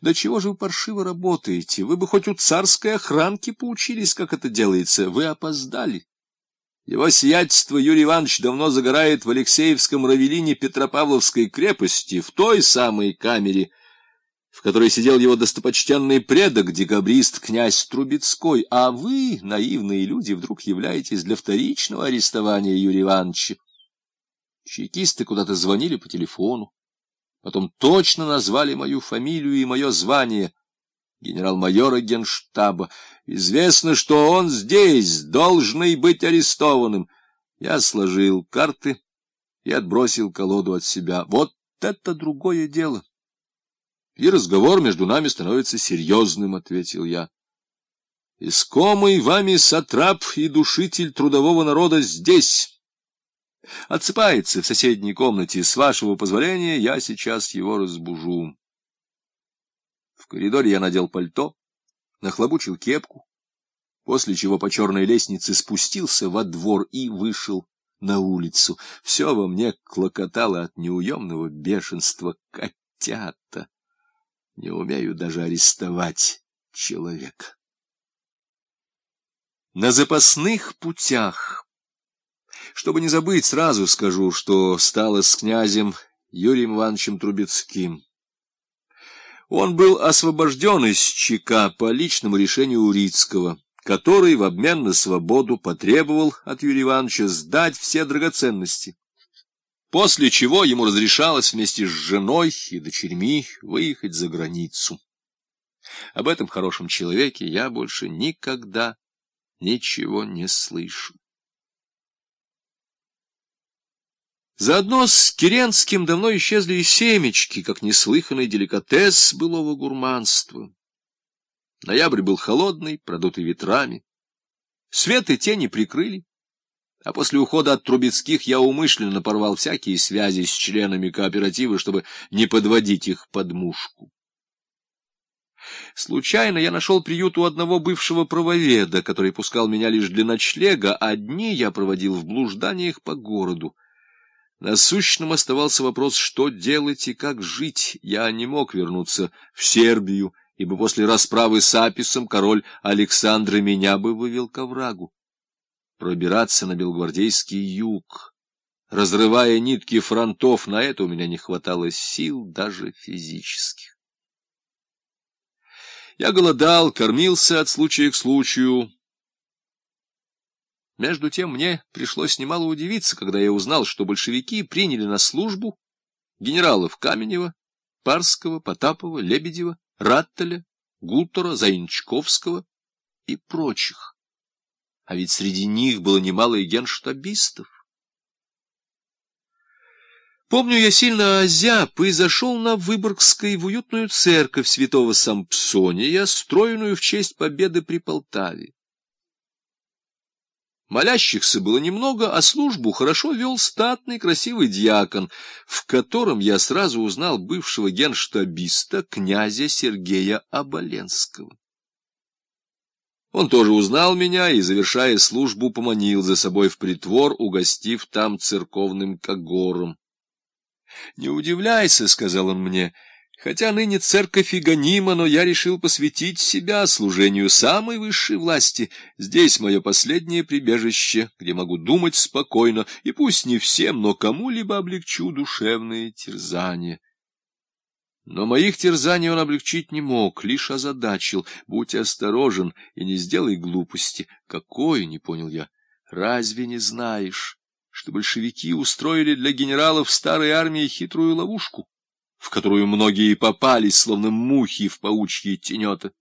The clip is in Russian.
Да чего же вы паршиво работаете? Вы бы хоть у царской охранки поучились, как это делается. Вы опоздали. Его сиятельство Юрий Иванович давно загорает в Алексеевском равелине Петропавловской крепости, в той самой камере, в которой сидел его достопочтенный предок, декабрист князь Трубецкой, а вы, наивные люди, вдруг являетесь для вторичного арестования Юрия Ивановича. Чекисты куда-то звонили по телефону, потом точно назвали мою фамилию и мое звание — генерал-майора генштаба. Известно, что он здесь, должный быть арестованным. Я сложил карты и отбросил колоду от себя. Вот это другое дело. И разговор между нами становится серьезным, — ответил я. Искомый вами сатрап и душитель трудового народа здесь. Отсыпается в соседней комнате. С вашего позволения я сейчас его разбужу. В коридоре я надел пальто, нахлобучил кепку, после чего по черной лестнице спустился во двор и вышел на улицу. Все во мне клокотало от неуемного бешенства котята. Не умею даже арестовать человека. На запасных путях. Чтобы не забыть, сразу скажу, что стало с князем Юрием Ивановичем Трубецким. Он был освобожден из ЧК по личному решению Урицкого, который в обмен на свободу потребовал от Юрия Ивановича сдать все драгоценности, после чего ему разрешалось вместе с женой и дочерьми выехать за границу. Об этом хорошем человеке я больше никогда ничего не слышу. Заодно с Керенским давно исчезли и семечки, как неслыханный деликатес былого гурманства. Ноябрь был холодный, продутый ветрами. Свет и тени прикрыли, а после ухода от Трубецких я умышленно порвал всякие связи с членами кооператива, чтобы не подводить их под мушку. Случайно я нашел приют у одного бывшего правоведа, который пускал меня лишь для ночлега, а дни я проводил в блужданиях по городу. Насущным оставался вопрос, что делать и как жить. Я не мог вернуться в Сербию, ибо после расправы с Аписом король Александр меня бы вывел к оврагу. Пробираться на белгвардейский юг, разрывая нитки фронтов, на это у меня не хватало сил даже физических. Я голодал, кормился от случая к случаю, между тем мне пришлось немало удивиться, когда я узнал, что большевики приняли на службу генералов Каменева, Парского, Потапова, Лебедева, Раттеля, Гутера, Заинчковского и прочих. А ведь среди них было немало и генштабистов. Помню, я сильно озяб и зашел на Выборгской в уютную церковь святого Сампсония, стройную в честь победы при Полтаве. Молящихся было немного, а службу хорошо вел статный красивый диакон, в котором я сразу узнал бывшего генштабиста князя Сергея Оболенского. Он тоже узнал меня и, завершая службу, поманил за собой в притвор, угостив там церковным когором. — Не удивляйся, — сказал он мне, — Хотя ныне церковь и гонима, но я решил посвятить себя служению самой высшей власти. Здесь мое последнее прибежище, где могу думать спокойно, и пусть не всем, но кому-либо облегчу душевные терзания. Но моих терзаний он облегчить не мог, лишь озадачил. Будь осторожен и не сделай глупости. Какой, не понял я, разве не знаешь, что большевики устроили для генералов старой армии хитрую ловушку? В которую многие попались, словно мухи в паучьи тенета.